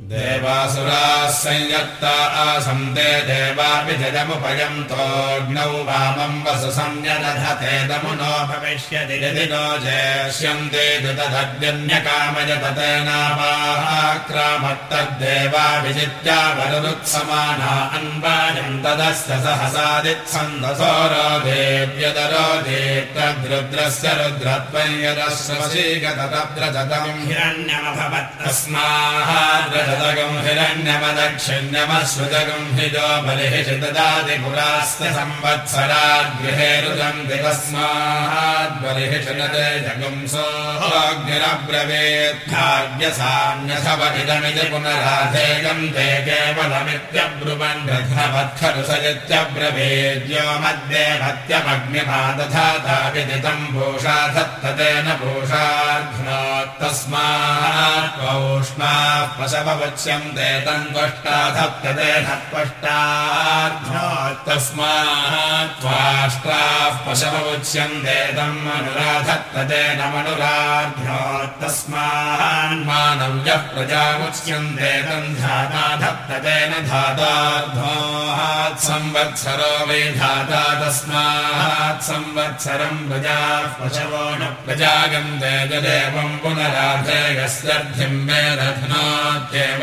देवासुराः संयत्ता आसन्ते देवापि जमुपयन्तोऽग्नौ वामम् वसु संयदधते दमुनो भविष्यति यदि नो जेष्यन्ते दुदधग्न्यकामयत तेनावाक्रामत्तद्देवा विजित्या वरुरुत्समाना अन्वायम् तदस्य सहसादिच्छन्दसोरोधेव्यदरोधेत्तद्रुद्रस्य रुद्रत्वम् यदश्वशीगतद्रजतम् हिरण्यमभवत्। तस्माद्रजतगम् हिरण्यमदक्षिण्यमश्रुतगम् हिजो बलिः ददाति संवत्सराद्गृहे रुदन्ति तस्माद्बलिः चिनते जगुंसोऽग्निरब्रवेत्थाव्यसान्यथवदिदमिति पुनराधेयम् ते केवलमित्यब्रुवन् रथवत्खरु स इत्यब्रवेद्यो मध्ये धत्वष्टाध्नो तस्मात् त्वाष्ट्राः पशवमुच्यन्ते तम् अनुराधत्ततेन मनुराध्नो तस्मान्मानव्यः प्रजामुच्यन्ते तम् धाता धत्ततेन धाताध्नोहात् संवत्सरो वै धाता तस्मात् संवत्सरम् प्रजाः पशवो न प्रजागन्ते यदेवम् पुनराधेयस्यर्थिम् वेदध्नात्येव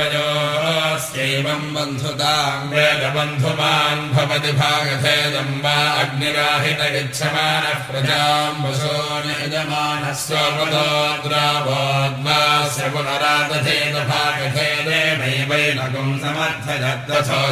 वेदबन्धुमान् भवति भागधेदम् वा अग्निराहित इच्छमानः प्रजाम् वशो निजमानस्वपदोद्रावोद्वास्य पुनरादधेद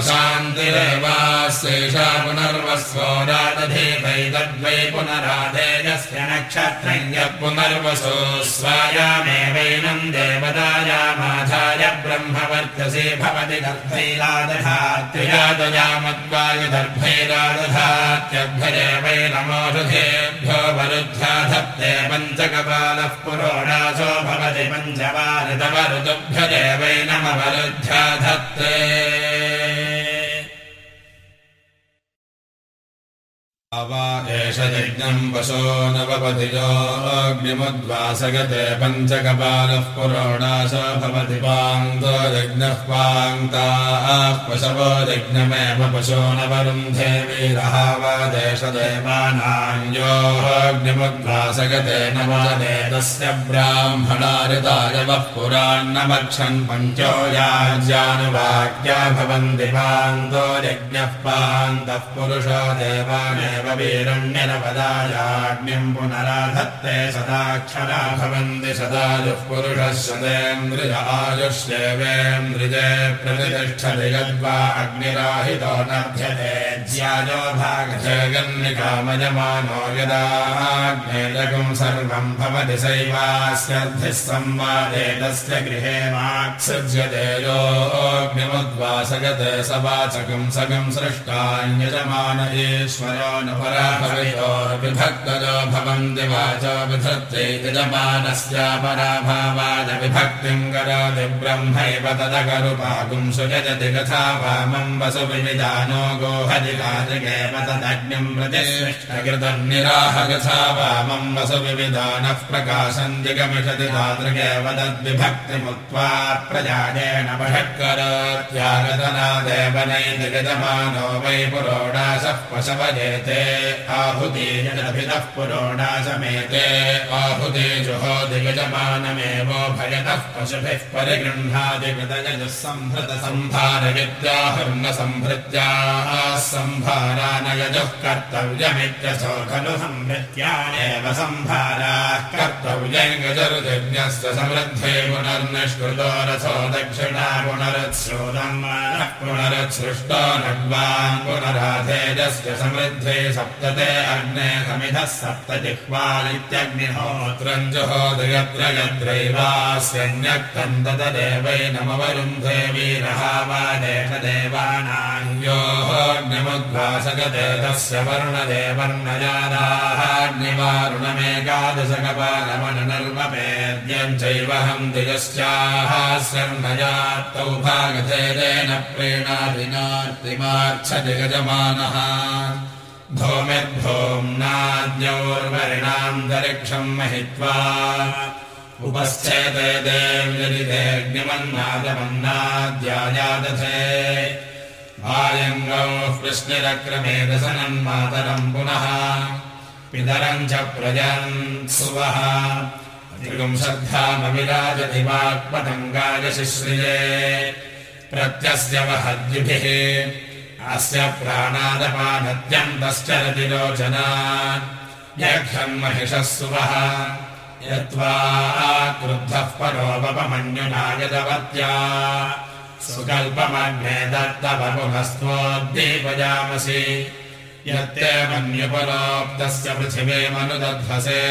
शान्तिरेवास्यैषा पुनर्वस्वो रादधेदैतद्वै पुनराधेयस्य नक्षत्रम् यत् पुनर्वसो स्वायामेवैनम् देवदायामाधाय ब्रह्मवर्चसे भवति दर्भैरादधात्ययादयामद्वायुदर्भैरादधात्यभ्यजे वै नमोषधेभ्यो वरुद्ध्या धत्ते पञ्चकपालः पुरोडासो भवति पञ्चवारितवरुतुभ्यजे वै नमवरुद्ध्या एष यज्ञम् वशो नवपतिजोऽग्निमुद्वासगते पञ्चकपालः पुरोणाश भवति पाङ्गो यज्ञः पाङ्क्ताः पशवो यज्ञमेव पशो नवरुन्धे वीरः वा देशदेवानाञ्जोऽग्निमुद्वासगते नवदे तस्य ब्राह्मणारितायवः पुरान्नमक्षन् पञ्चो याज्यानुवाक्या भवन्ति पान्तो यज्ञः पान्तः पुरुषो देवानेव वीरण्यनपदायाज्ञम् पुनराधत्ते सदाक्षरा भवन्ति सदायुः पुरुषः सदेन्द्रिय आयुष्येवेन्द्रिजे प्रतिष्ठति यद्वा अग्निराहितो नभ्यते ज्यायो भागजगन्निकामयमानो यदाग्नेयकम् सर्वम् भवति सैवास्यर्थिः संवादे तस्य गृहे स वाचकम् सगम् सृष्टान्यजमान ईश्वरो न पराभवयोर्विभक्तयो भवन्ति वाचो विधत्ते यजमानस्यापराभावादविभक्तिम् करोति ब्रह्मैव तदकरुपाकुम् सुयजति कथा वामम् वसु विविधानो गोहदिकादिकेव तदग्निम् प्रतिष्ठकृतम् निराहकथा वामम् वसु विविधानः प्रकाशम् दिगमिषति नैति गजमानो वै पुरोडाशः पशवजेते आहुतेजनभितः पुरोडाशमेते आहुते जुहो दिगजमानमेवो भयतः पशुभिः सम्भृत सम्भारविद्याहर्न सम्भृत्याः सम्भारानयजुः कर्तव्यमित्यसो खलु संभृत्यानेव सम्भाराः कर्तव्यम् समृद्धे पुनर्निष्कृतो रथो दक्षिणा पुनरुत्स्रोदम् पुनरुत्सृष्टो नड्वान् पुनराधेजस्य समृद्धे सप्तते अग्ने समिधः सप्त जिह्वालित्यग्निहोत्रम् जुहोदयत्र यत्रैवास्यन्यक्तम् ततदेवै नमवरुन्धे वीरः वा देशदेवानायोऽग्निमुद्भासगते तस्य वर्णदेवर्णजाराहाग्निवारुणमेकादशकपालमनर्वपेद्यम् चैव हम् दिगश्चाहास्यर्णयात्तौ भागधेदेन प्रेणादिनार्तिमार्च्छदिगजमानः धूमिर्धूम्नाद्यौर्वरिणान्तरिक्षम् महित्वा उपस्थेते देव्यदितेऽग्निमन्नादमन्नाद्यायादथे आयङ्गौ कृष्णिरक्रमेदसनम् मातरम् पुनः पितरम् च प्रजन् सुवः त्रिपुंशद्धामविराजधिवाक्पतङ्गाय शिश्रिये प्रत्यस्य वहद्युभिः अस्य प्राणादपानत्यन्तश्च रतिरोचना यघ्नन्महिषः सुवः। यत्त्वा क्रुद्धः परोपमन्युना यदवत्या। सुकल्पमग्ने दत्तवपुनस्त्वोद्दीपयामसि यत्ते मन्युपरोक्तस्य पृथिवीमनुदध्वसे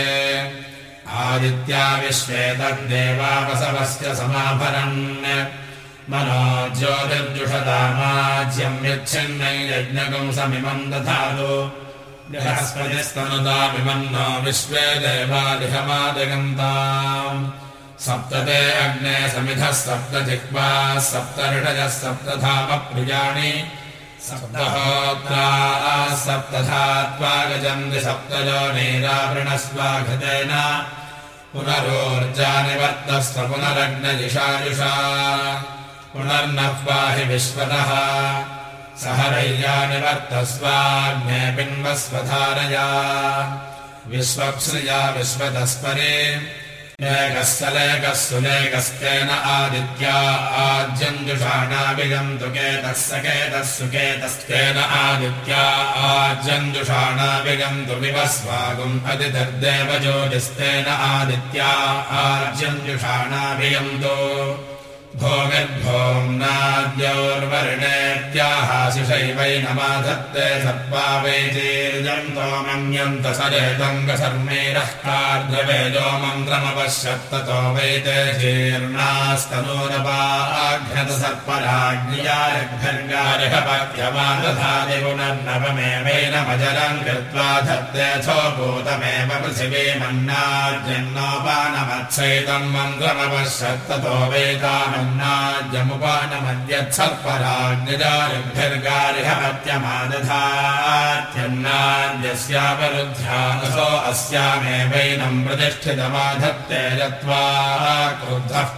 आदित्या विश्वे तद्देवावसवस्य समाभरन् मनो ज्योतिर्जुषदामाज्यम् यच्छन्नै यज्ञकंसमिमम् दधातु। बृहस्पतिस्तनुदामिमन्नो विश्वे देवादिहमादिगन्ताम् सप्तते अग्ने समिधः सप्त जिह्वाः सप्त ऋषयः सप्तधामप्रियाणि सप्तहोत्राः सप्तधात्वा गजन्ति सप्तजो नीरावृणस्वाघतेन पुनरोर्जानिवर्तस्व पुनरग्नजिषायुषा पुनर्नः पाहि विश्वतः सहरय्यानिवर्तस्वाग्ने बिम्बस्वधारया। विश्वप्सृया विश्वतस्परे लेखः सुलेखस्तेन आदित्या। आज्यञ्जुषाणाभिगन्तु केतः सकेतः सुकेतस्तेन आदित्या। आज्यञ्जुषाणाभिगन्तु विवस्वागुम् अतिधर्देव ज्योतिस्तेन आदित्या आज्यञ्जुषाणाभिगन्तु भोगिर्भोम्नाद्योर्वर्णेत्याहाशिषैवै नमाधत्ते सर्वा वैतीर्यम् तोमन्यन्त सरेतङ्गसर्मेरः कार्द्रवेजो मन्त्रमपश्यत्ततो वैते जीर्णास्तनूरपाघ्नत सर्पराज्ञयाभ्यर्गारिहपथ्यमादधाति पुनर्नवमेवेनमजरम् कृत्वा धत्तेऽथो भूतमेव मन्त्रमपश्यत्ततो न्नाद्यमुपानमद्यत्सत्पराग्निजार्भर्गारिहत्यन्नाद्यस्यावरुध्यासो अस्यामेवैनम् प्रतिष्ठितमाधत्ते जत्वा क्रुद्धः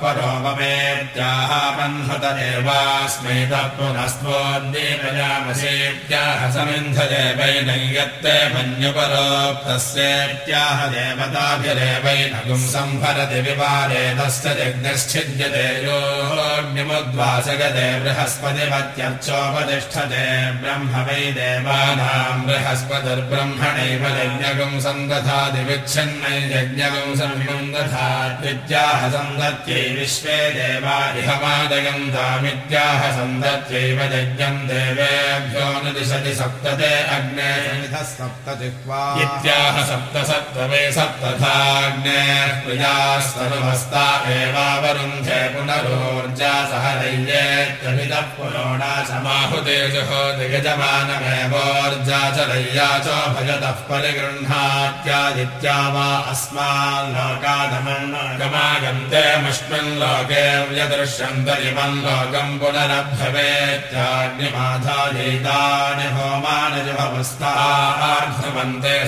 बह्नत एवास्मै तत्पुनस्त्वोद्दीपयामसेत्याह समिन्धदेवैनयत्ते मन्युपरोक्तस्येत्याह देवताभिरेवैनगुम् संभरति विवारे तस्य जग्नश्चिद्यते यो ्यमुद्वासगते बृहस्पतिमत्यर्चोपतिष्ठते ब्रह्म वै देवानाम् बृहस्पतिर्ब्रह्मणैव यज्ञगम् सन्दधादिविच्छिन्नै विच्छन्नै यज्ञगम् सन्मम् सन्दत्यै विश्वे देवा इह तामित्याह सन्दत्यैव यज्ञम् देवेभ्यो न दिशति सप्तते अग्ने इत्याह सप्त सप्त वै सप्तथाग्नेः प्रियास्तनुभस्ता एवावरुन्धे पुनरो पुनरोर्जा सह रय्येत्यभितः पुरोणा समाहुतेजुः दिगजमानमेवोर्जा च रय्या च भजतः परिगृह्णात्यादित्या वा अस्माल्लोकादमन्गमागन्तेऽमुष्मिन् लोके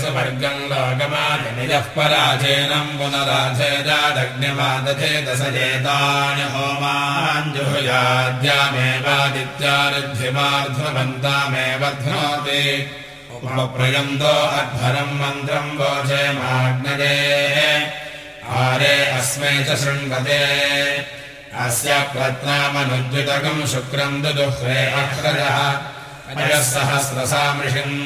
सुवर्गम् लोकमानि निजः पराजेनम् पुनराधेजादग्निमादधे दशजेतानि होमाञ्जुहुयाद्यामेवादित्यारुद्धिमार्ध्वन्तामेव ध्नोति उपप्रयन्तो अध्वरम् मन्त्रम् माग्नये आरे अस्मै च शृण्वते अस्य प्रत्नामनुद्वितकम् शुक्रम् दुदुह्रे अक्रजः अजः सहस्रसामृषिम्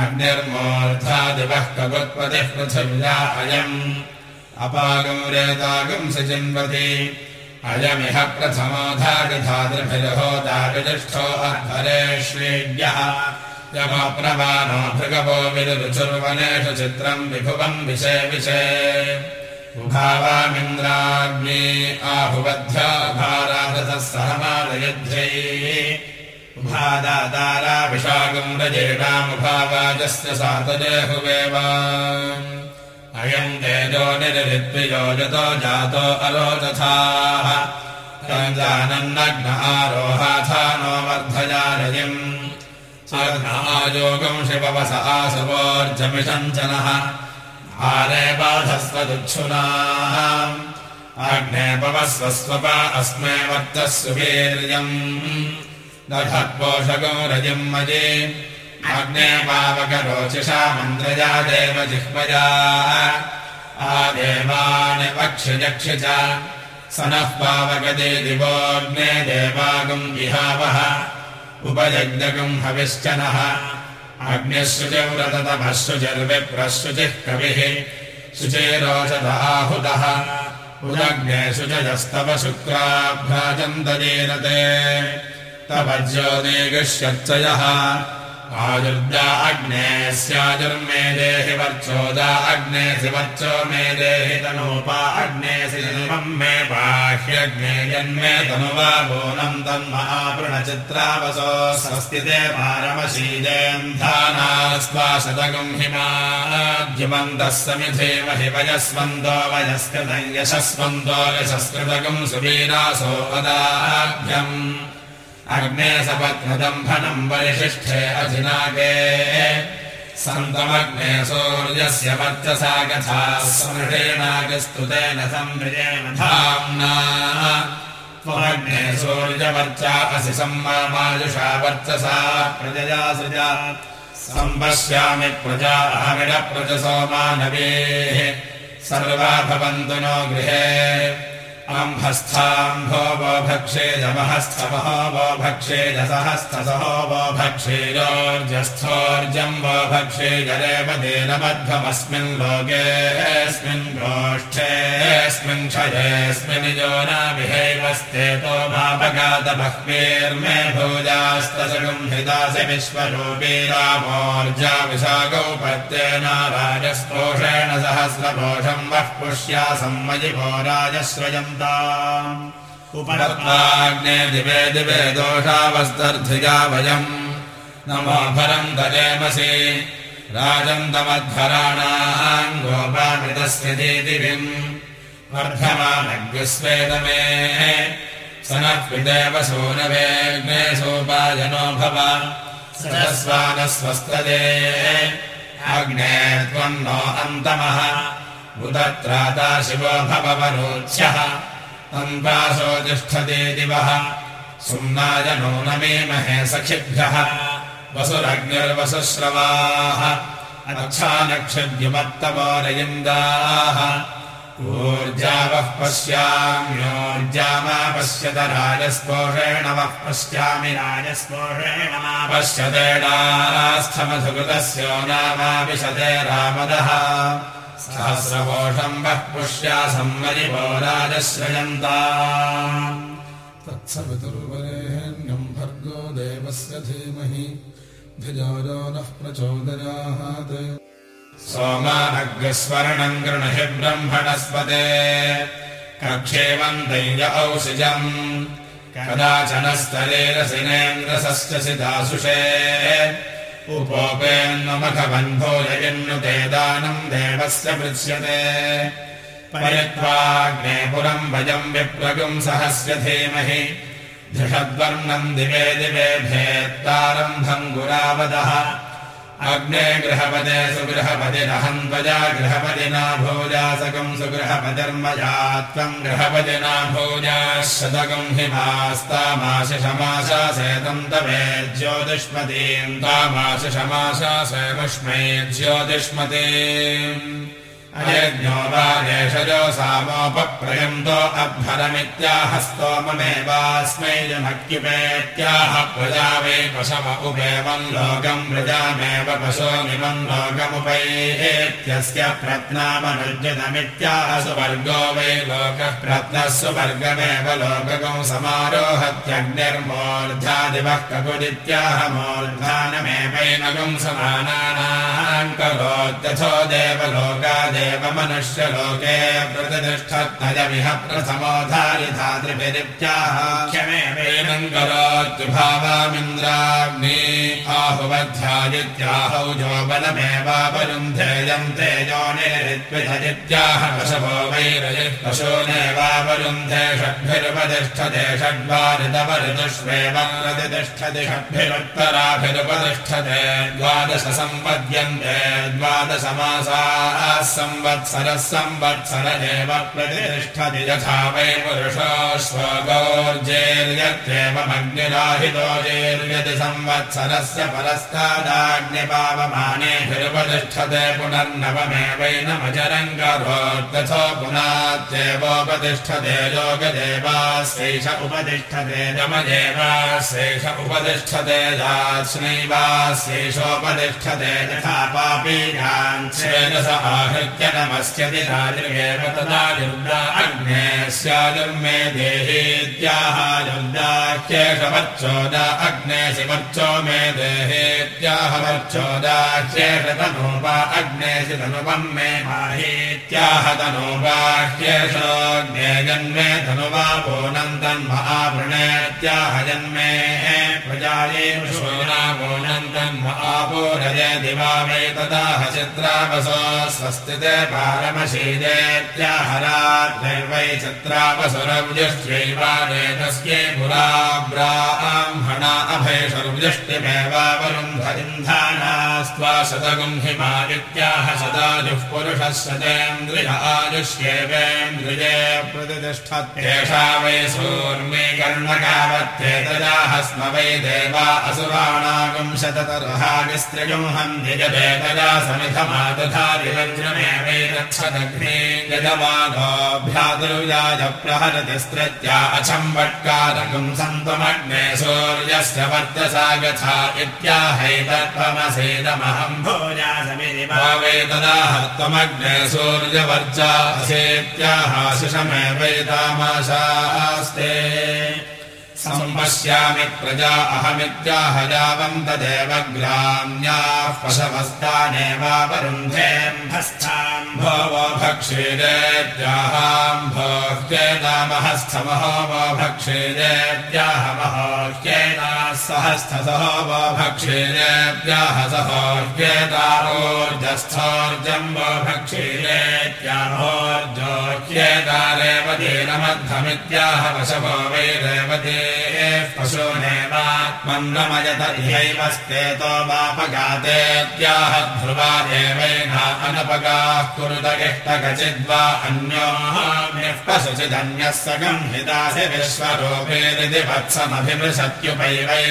अग्निर्मूर्धादिवः कगुत्पतिः पृथिव्या अयम्। अपागम् रेतागम् सचिन्वति अयमिह प्रथमोधागधातृभिर्होदागजिष्ठो अध्वरेष्वेड्यः यमप्रवानो भृगवो विरुचुर्वनेषु चित्रम् विभुवम् विषे विषे। उभावामिन्द्राग्ने आहुवध्याभाराधतः सहमालयध्यै। उभादाताराभिषागम् रजेणामुभावाजस्य सातजेहुवेव अयम् तेजो निरृत्विजो यतो जातो अरोचथाः जानन्नग्न आरोहाथा नो वर्धया रजिम् योगम् शिववस आसवोर्जमिषञ्चनः। आरे बाधस्वदुच्छुनाः। अग्ने पवस्वस्वपा अस्मे वर्तस्व वीर्यम् दधत्पोषगो रजिम् मजे अग्ने पावकरोचिषा मन्द्रजा देव जिह्वजा आदेवानि पक्षिजक्षि च। स नः पावकदे दिवोऽग्ने देवागम् विहावः उपजग्नगम् हविश्च नः अग्निःशुचिव्रततमः शुचिर्विप्रशुचिः कविः। शुचेरोचदाहुतः उदग्ने शुचजस्तव शुक्राभ्राजन्तजीरते तव ज्योतिगुष्यर्चयः आयुर्दा अग्ने स्याजुर्मे देहि वर्चोदा अग्ने सि वर्चो मे देहि तनूपा अग्ने सिल्वम् मे बाह्यग्ने जन्मे तनुवा बोनम् तन्महापृणचित्रावसो स्वस्तिते पारमशीजेन्धानास्वाशतगम् हिमाद्युमन्तः समिधेव हि वयस्वन्दो वयस्कृतम् यशस्वन्दो यशस्कृतगम् सुवीरासो अदाभ्यम् अग्ने सपत्नदम्भनम् परिशिष्ठे अधिनागे। सन्तमग्ने सूर्यस्य वर्चसा कथा स्मृषेणागस्तुतेन संवृजेन धाम्ना। त्वमग्ने सूर्यवर्चा असि सम्मामायुषा वर्चसा प्रजया सृजा। सम्पश्यामि प्रजा अहमिडप्रजसो मानवेः सर्वा भवन्तु नो गृहे अंहस्थाम्भो वो भक्षेदमहस्थमहो वो भक्षेदसहस्तसहो वो भक्षेयोर्जस्थोर्जम् वो भक्षेजरेवदेनमध्वमस्मिन् लोकेऽस्मिन् गोष्ठेऽस्मिन् क्षयेऽस्मिन् यो न विहैवस्तेतो रामोर्जा पत्येनाराजस्पोषेण वः पुष्या उपरत्वाग्ने दिवे दिवे दोषावस्तर्थिजा वयम्। नमो भरम् दजेमसि राजन्तमध्वराणाम् गोपामृतस्य दीदिविम् वर्धमानग्स्वेदमे स नः पिदेव सूनवेग्ने सोपायनो भव। सरस्वानस्वस्तदे अग्ने त्वम् नो अन्तमः उदत्राता शिवो भववरोच्यः तन्वासो तिष्ठते दिवः। सुम्नाय नो न मे महे सखिभ्यः। वसुरग्निर्वसुश्रवाः। अच्छानक्षद्युमत्तमोरयिन्दाः ऊर्जावः पश्याम्योर्जामा पश्यत राजस्पोषेण वः पश्यामि राजस्पोषेण मा पश्यतेणास्थमधुकृतस्यो नामाविशते रामदः सहस्रकोशम् वः पुष्या संवरिवो राजश्रयन्ता तत्सवितुर्वरेण्यम् भर्गो देवस्य धीमहि धिजारो नः प्रचोदयात्। सोमानग्रस्वर्णम् गृणहि ब्रह्मणस्पते कक्षेवन्तैज औषिजम्। कदाचन स्तरेरसिनेन्द्रसश्च सिदासुषे उपोपेन्वमखबन्धोजयन्नुते दानम् देवस्य पृच्छ्यते। परित्वाग्ने पुरम् भजम् विप्रगुम् सहस्य धीमहि। धृषद्वर्णम् दिवे दिवे भेत्तारम्भम् गुरावदः अग्ने गृहपदे सुगृहपतिरहम् त्वजा गृहपतिना भोजासकम् सुगृहपतिर्मया त्वम् गृहपतिना भोजाः शतकम् हि मास्तामाशिषमाशासेतम् तवे ज्योतिष्मतीम् तामाशिषमाशासेमुष्मै ज्योतिष्मते अयज्ञो देशजो सामोपप्रयन्तो अभ्भरमित्याहस्तोममेवास्मै जनक्युपेत्याह प्रजा वै पशव उपेवम् लोकम् प्रजामेव पशोमिमम् लोकमुपैत्यस्य प्रत्नामनुज्यतमित्याह सुवर्गो वै लोकः प्रत्नः सुवर्गमेव लोककम् समारोहत्यग्निर्मोर्धादिवः ककुदित्याह मोर्धानमेवैनगुम् समानानाम् करोत्यथो देवलोकादे मनुष्यलोके प्रतिष्ठत्नयमिह प्रथमोधारिधातृभिरित्याहाख्यमेवेनम् करोत्युभावामिन्द्राग्नि आहुवध्यादित्याहौ जो बलमेवावरुन्धेयम् तेजो निरित्विधदित्याह पशवो वैरजिः पशूनेवावरुन्धे षड्भिरुपतिष्ठते षड्वारितवऋतुष्वेव प्रतिष्ठति षड्भिरुत्तराभिरुपतिष्ठते द्वादश सम्पद्यन्ते द्वादशमासाः संवत्सरः संवत्सरदेव प्रतिष्ठति यथा वै पुरुषोऽश्वगोर्जेर्यत्येवमग्निराहितोजेर्यति संवत्सरस्य परस्तादाग्निपावमानेभिरुपतिष्ठते पुनर्नवमेवैनमजरङ्गरोर्तथो पुनात्येवोपतिष्ठते योगदेवास्यैष उपतिष्ठते यमदेवास्यैष उपतिष्ठते यास्नैवास्यैषोपतिष्ठते यथा पापीयाञ्छेदस आहृत्य नमस्यति राजृगेव तदा अग्ने देहेत्याहायुर्दाख्येषवच्चोदा अग्ने शिवर्चो मे देहेत्याहवर्चोदाख्येषतनूपा अग्ने शितनुपम् मे माहेत्याह जन्मे प्रजाये महापोरय दिवा वै तदाह चित्रावसो स्वस्तिते पारमशीदेत्याहराद्वै सत्रावसुरव्यष्ट्यैवाने तस्यै पुराब्राह्मणा अभयषुर्व्यष्टिमेवावरुन्ध इन्धानास्त्वा शतगुम् हिमा सदा सदायुः पुरुषः सदेन्द्रिय आयुष्येवेन्द्रिये प्रतिष्ठत्येषा वै सूर्मे कर्णकावत्येतजाः स्म वै देवा असुराणागुं शततर्हागस्त्रिगुं हन्धिजपेतजा समिधमादधारिवज्रमे समिधमादधारिवज्रमेवैरक्षदग्ने यजमानोऽभ्यादुर्याय प्रहरति स्त्रित्या अचम्बट्कारकं सन्तमग्ने सूर्यस्य वर्चसा गथा इत्याहैतत्वमसेदमहं भोजा समिति भावे तदाह त्वमग्ने सूर्यवर्चा असेत्याहाशिषमेवैतामाशास्ते सम्पश्यामि प्रजा अहमित्याह यावम् तदेव ग्राम्याः पशवस्तानेवावरुन्धेऽम्भस्थाम् भोवो भक्षेदेत्याहाम्भोह्येनामहस्थमहो वो महोह्येनाः सहस्थसहो वो भक्षेदेत्याह सहोह्येतारोर्जस्थोर्जम् वो भक्षेदेत्याहोर्जोह्येतारेव दीनमद्धमित्याह वशवो वै रेवते पशूनेवात्मन्नमयत इहैव स्तेतो वापगातेत्याह ध्रुवा देवैना अनपगाः कुरुत इष्टकचिद्वा अन्योः पशुचिदन्यः सगम् हितासि विश्वरूपेरिति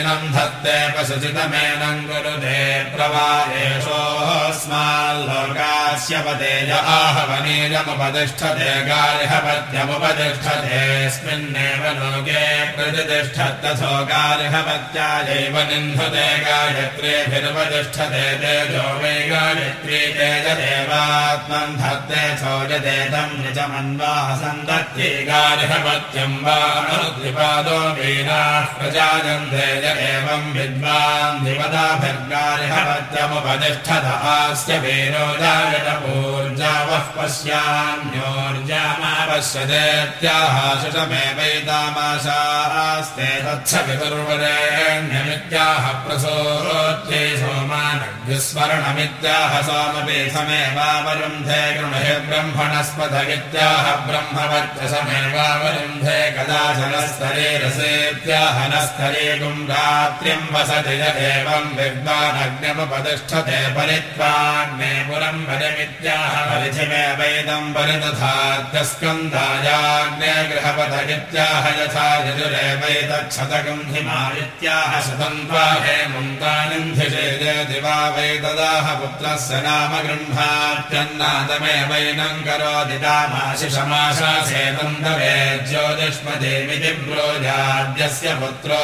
धत्ते पशुचितमेनम् गुरुदे प्रवाहेशोऽस्माल्लोकास्य पतेज आहवनीयमुपतिष्ठते गार्हपत्यमुपतिष्ठतेऽस्मिन्नेव लोके प्रतिष्ठत्तथो गार्हपत्यायैव निन्धते गायत्रीभिरुपतिष्ठते तेजो वै गायत्री तेजदेवात्मम् धत्ते सोजदेतम् निजमन्वाह सन्दत्ये गार्हपत्यम् वा अनुद्विपादो वीराः प्रजायन्ते य एवम् विद्वान् निवदाभिर्गारिहवत्यमुपतिष्ठत आस्य वीरोदारणपूर्जावः पश्यान्योर्जामापश्यदेत्याहाशमेवैतामाशास्ते तच्छ विकुर्वरेण्यमित्याह प्रसोरोच्चै सोमानग्निस्मरणमित्याह सोमपि समे समेवावरुन्धे गृणहे ब्रह्मणस्पथ इत्याह ब्रह्मवर्चसमेवावरुन्धे कदाचनस्तरे रसेत्याहनस्तरे गुम्र रात्र्यम् वसति एवम् विद्वानग्न्यमुपतिष्ठते परित्वाग्ने पुरम् भजमित्याह परिथिमेवैदम् परिदधात्यस्कन्धायाग्ने गृहपथगित्याह यथा यजुरेवैतच्छतकम् हिमादित्याह शतम् त्वा हेमुन्तानिन्धिषे दिवा वै तदाह पुत्रस्य नाम गृह्णात्यन्नादमेवैनम् करोति दामाशिषमाशासेतन्दवे ज्योतिष्मदेमिति ब्रोजाद्यस्य पुत्रो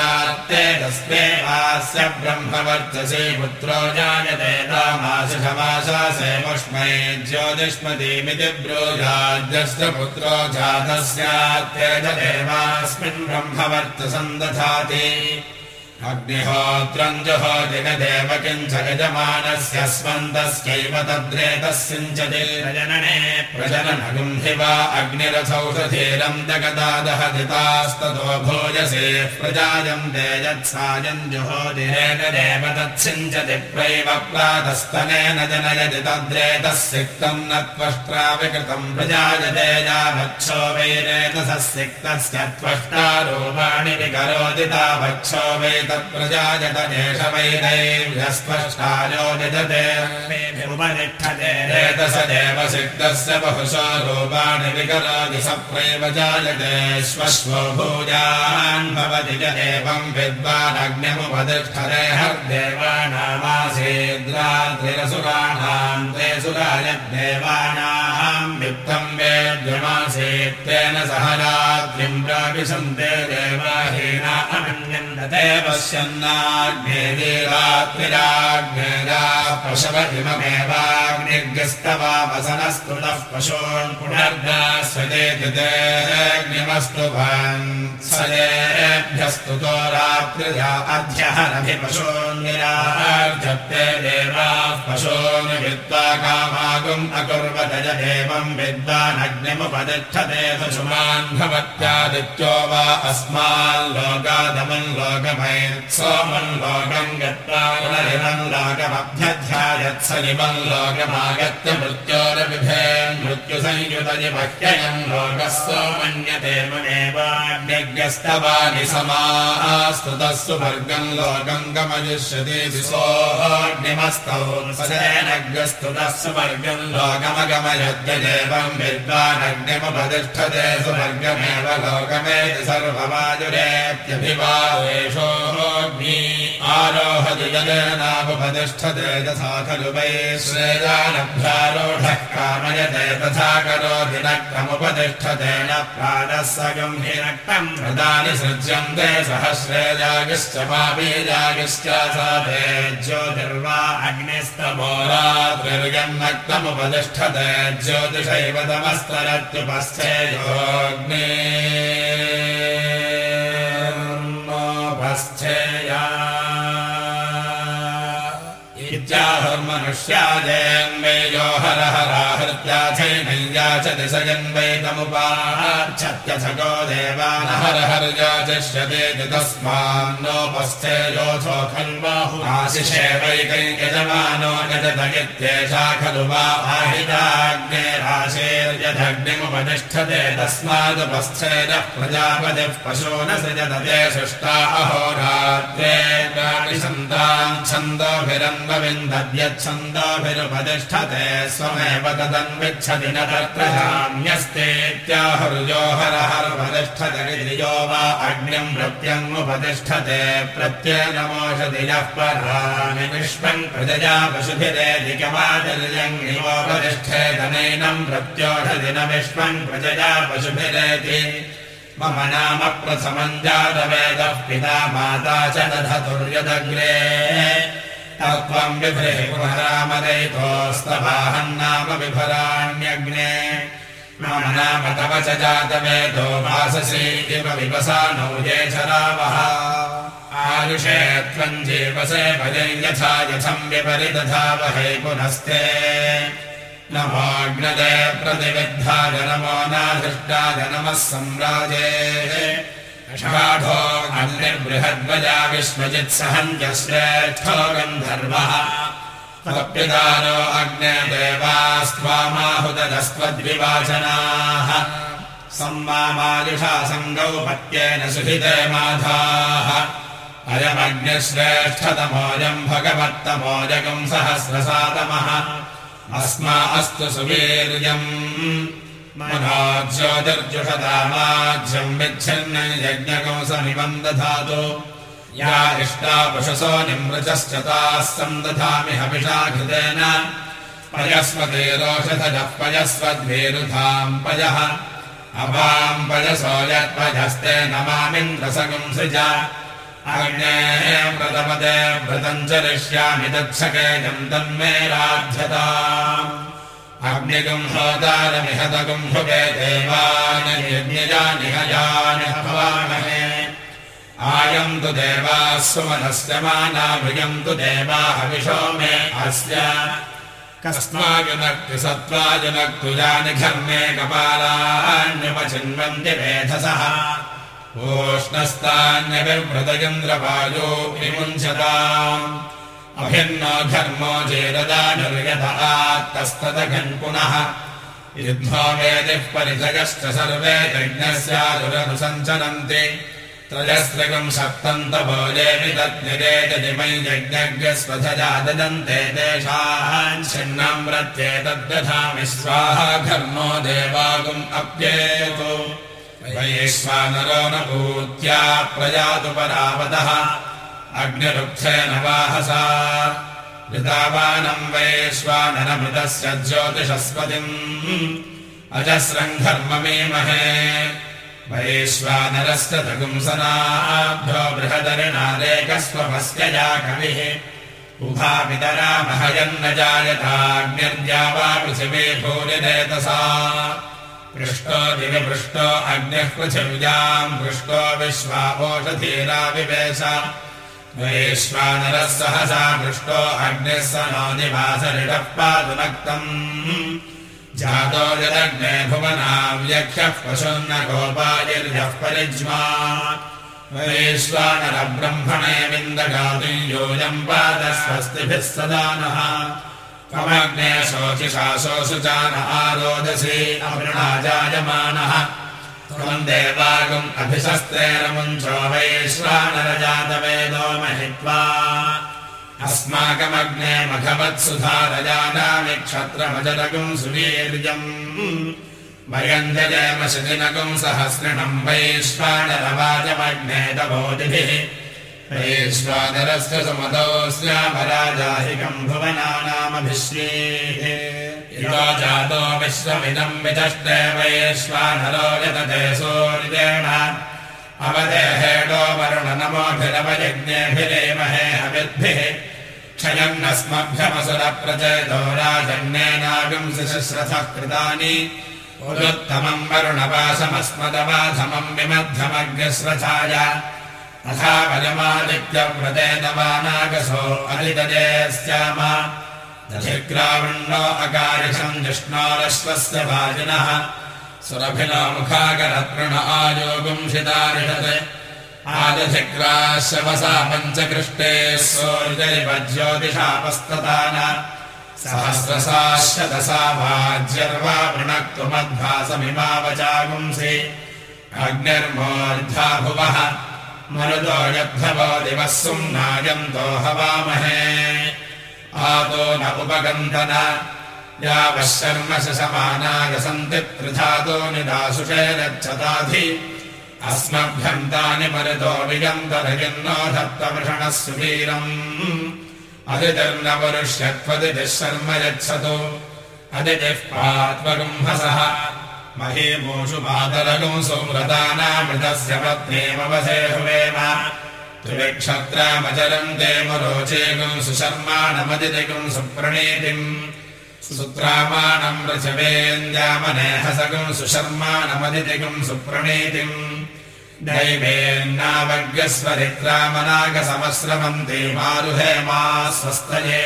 जातस्यात्ते तस्मे वास्य ब्रह्मवर्चसे पुत्रो जायते दामाशिषमाशासे मुष्मै ज्योतिष्मदेमिति ब्रोजाद्यस्य पुत्रो जातस्यात्तेजदेवास्मिन् ब्रह्मवर्चसम् दधाति अग्निहोत्रम् जुहोदिगदेव किञ्च यजमानस्य तद्रेतस्सिञ्चति प्रजनने प्रजननगुम् हि वा अग्निरथौषधीरम् जगदादहदितास्ततो भोजसे प्रजायम् ते यत्सायम् जुहोदिरेतदेव तत्सिञ्चति प्रैव प्रातस्तनेन जनयति तद्रेतः सिक्तम् न त्वष्ट्राविकृतम् प्रजायते यावच्छो वैरेतसः सिक्तस्य त्वष्टारूपाणि विकरोति तावच्छो वै प्रजायत एष वैदैव्यस्पष्टायो निदते उपनिष्ठते एतस देव सिद्धस्य बहुशो रूपाणि विकरोति सप्रैव जायते। श्वश्वो भूयान् भवति च एवं विद्वानग्न्यमुपतिष्ठते हर्देवानामासीद्रात्रिरसुराणाम् ते सुरायद्देवानाम् वित्तम् वेद्यमासीत्तेन सह रात्रिम् प्रापिशन्ते देवाहीना पश्यन्नाग्ने रात्रिराग्नेरा पशव पशून् सदेभ्यस्तुतो रात्रिजा अध्यहरभिपशून् निरार्जते देवाः पशून् विद्वा कामागुम् अकुर्वत य एवम् विद्वानग्निमुपतिष्ठते पशुमान् भवत्यादित्यो वा अस्माल्लोकादमम् लोकमयत् सोमम् लोकम् गत्वा ध्यायत्सनिमम् लोकमागत्य मृत्योरविभेन्मृत्युसंयुतनिमह्ययम् लोकः सोमन्यते ममेवाग्निग्रस्तवानि समास्तुतः सुभर्गम् लोकम् गमयिष्यति दिशोऽग्निमस्तौन्सेनग्रस्तुतः सुवर्गम् लोकमगमयद्यदेवम् विद्वानग्निमुपतिष्ठते सुवर्गमेव लोकमेति आरोहति तथा खलु वै श्रेयानभ्यारोढः कामयते तथा करोति नक्तमुपतिष्ठते न प्राणः सगम् हि नक्तम् प्रदानि सृज्यन्ते सहस्रेजागिश्च मापीजागिश्च साधे ज्योतिर्वा रात्रिर्यन्नक्तमुपतिष्ठते ज्योतिषैव तमस्तरत्युपस्थेयोऽग्ने इत्याहुर्मनुष्याजयन्वैयो हर हराहृत्याचैनैया च दिशयन्वै तमुपाच्छत्यथको देवान हर हर्याचिष्यते तस्मान्नोपस्थेयोऽथो खल्वाहुराशिषे वैकै यजमानो यजतगित्येषा खलु वा आहिताग्नेराशेर्यदग्निमुपतिष्ठते तस्मादुपस्थेजः प्रजापतिः पशो न सृजदते सृष्टा अहोरात्रे प्राणिसन्तान् छन्दोभिरन्वविन्दद्यच्छन्दोभिरुपतिष्ठते स्वमेव तदन्विच्छति न तत्र धान्यस्तेत्याहुर्यो हर हरुपतिष्ठते गिरियो वा अग्निम् प्रत्यङ्मुपतिष्ठते प्रत्येनमोषधि यः पराणि विश्वम् प्रजया पशुभिरेधिकमाचर्यङ्गिवोपतिष्ठेतनैनम् प्रत्योषधि न विश्वम् प्रजया पशुभिरेति। मम नाम प्रथमम् जातवेदः पिता माता च दधतुर्यदग्रे नाम विभराण्यग्ने। मम नाम तव च जातवेदो भाससे इव विवसानो ये शरावः आयुषे त्वम् जीवसे यथा यथम् विपरिदधावहै पुनस्ते। नमोऽग्नदे प्रतिविद्धाय नमो नाधृष्टाय नमः सम्राजे षाढो अग्निर्बृहद्वजा विश्वजित्सहन्त्यश्रेष्ठो गन्धर्वः तप्यदानो अग्ने देवास्त्वामाहुतदस्त्वद्विवाचनाः सम्मामायुषा सङ्गौ पत्येन सुहिते माधाः। अयमग्निश्रेष्ठतमोऽयम् भगवत्तमोजगम् सहस्रसातमः। अस्मा अस्तु सुवीर्यम् मनोज्योतिर्जुषदामाज्यम् विच्छिन्न यज्ञकंसमिमम् दधातु या इष्टा पशसो निमृचश्च ताः सन्दधामि हविषाघृतेन पयस्वतेरोषधजः पयस्वद्भेरुधाम् पयः। अपाम् पयसो यत्पयस्ते नमामिन्द्रसगम् सृज। अग्नेः व्रतपदे व्रतम् चरिष्यामि दक्षकेजम् तन्मे राध्यताम् अग्निगम् होतारमिहतगम् भुवे देवानि यज्ञजानि हयानि हवामहे आयन्तु देवाः सुमनस्य मानाभियन्तु देवा हविषो मे अस्य। यानि घर्मे कपालान्युपचिन्वन्ति वेधसः। ओष्णस्तान्यविव्रतयन्द्रवायो विमुञ्चताम् अभिन्नो घर्मो चेददानुर्यथात्तस्तदघन् पुनः। युद्धो वेदिः परिजगश्च सर्वे यज्ञस्यादुरनुसञ्चरन्ति त्रयस्त्रिकम् सप्तन्तभोजेऽपि तद्निरेतदिमै यज्ञज्ञस्वधजा ददन्ते तेषाम् छिन्नम् प्रत्येतद्दधामि स्वाहा घर्मो देवागुम् अप्येतु। वैश्वानरो न भूत्या प्रजातु परावतः अग्निरुक्षेण वाहसा ऋतावानम् वैश्वानरमृतस्य ज्योतिषस्पतिम्। अजस्रम् घर्ममीमहे वैश्वानरस्य तगुंसनाभ्यो बृहदरिणारेकस्वभस्य या कविः। उभापितरा महयन्न जायताग्निर्द्या वा पृथिवी भूरिरेतसा पृष्टो दिवि पृष्टो अग्निः पृथिव्याम् पृष्टो विश्वापोषधीरा विवेश वैश्वानरः सहसा पृष्टो अग्निः स नो निवासरिडः पादुनक्तम्। जातो यदग्ने भुवनाव्यख्यः पशुन्न गोपायर्यः परिज्मा। वैश्वानरब्रह्मणे विन्दगातुम् योऽयम् पादस्वस्तिभिः सदा नः। त्वमग्ने शोचिषासोऽसु चान आरोदसी अवृणा जायमानः त्वम् देवागुम् अभिशस्तेन मुञ्चो वैश्वानरजातवेदो महित्वा। अस्माकमग्ने मघवत्सुधारजानामि क्षत्रमजरगुम् सुवीर्यम् वयम् जयम शिदिनगुम् सहस्रिणम् वैश्वानरवाजमग्ने तवोदिभिः वैश्वानरस्य सुमतोऽस्यामराजाहिकम् भुवनानामभिश्रीः इतो जातो विश्वमिदम् विचष्टे वैश्वानरो यतते सूर्येण अवदेहेडो वरुण नमोभिरवयज्ञेभिरेमहे हविद्भिः क्षयम् नस्मभ्यमसुरप्रचेतो राजन्येनागुंसि शुश्रथः कृतानि उदुत्तमम् वरुणवासमस्मदवाधमम् विमध्यमग्निस्रथाय तथा वयमादित्यव्रतेतवानागसो अलितजे स्याम दधिग्रावण्णो अकारिषम् जिष्णोरश्वस्य वाजिनः। सुरभिनो मुखाकरतृण आयोगुंशितारिषत् आदधिग्राशवसा पञ्चकृष्टे सोर्जरिवज्योतिषापस्ततान सहस्रसाशतसा वाज्यर्वा वृणक्तुमद्भासमिमावचागुंसि अग्निर्मोर्धा भुवः मरुतो यद्धवो दिवः सुम्नायन्तो हवामहे आतो न उपगन्तन यावः शर्म समानाय सन्ति त्रिधातो निदासुषे रक्षताधि अस्मभ्यन्तानि मरुतो वियन्तरयन्नो धत्तवृषणः सुवीरम् अदितिर्न वरुष्यत्वदितिः शर्म यच्छतु। अदितिः पात्वगुम्हसः महीमूषु पातरगुम् सुमृतानामृतस्य पत्नीमवसेहुवेम त्रिविक्षत्रामचरम् ते मरोचेगुम् सुशर्माणमदितिगुम् सुप्रणीतिम् सुत्रामाणम् रचवेन्द्यामनेहसगुम् सुशर्माणमदितिगुम् सुप्रणीतिम् दैवेन्नावज्ञस्वरित्रामनागसमस्रमन्ते मारुहेमा स्वस्तये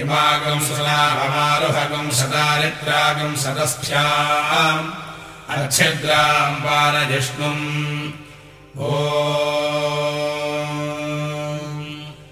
इमागुम् सुलाभमारुहगुम् शतारित्रागुम् शतस्थ्याम् अच्छिद्राम् पारजिष्णुम् Oh.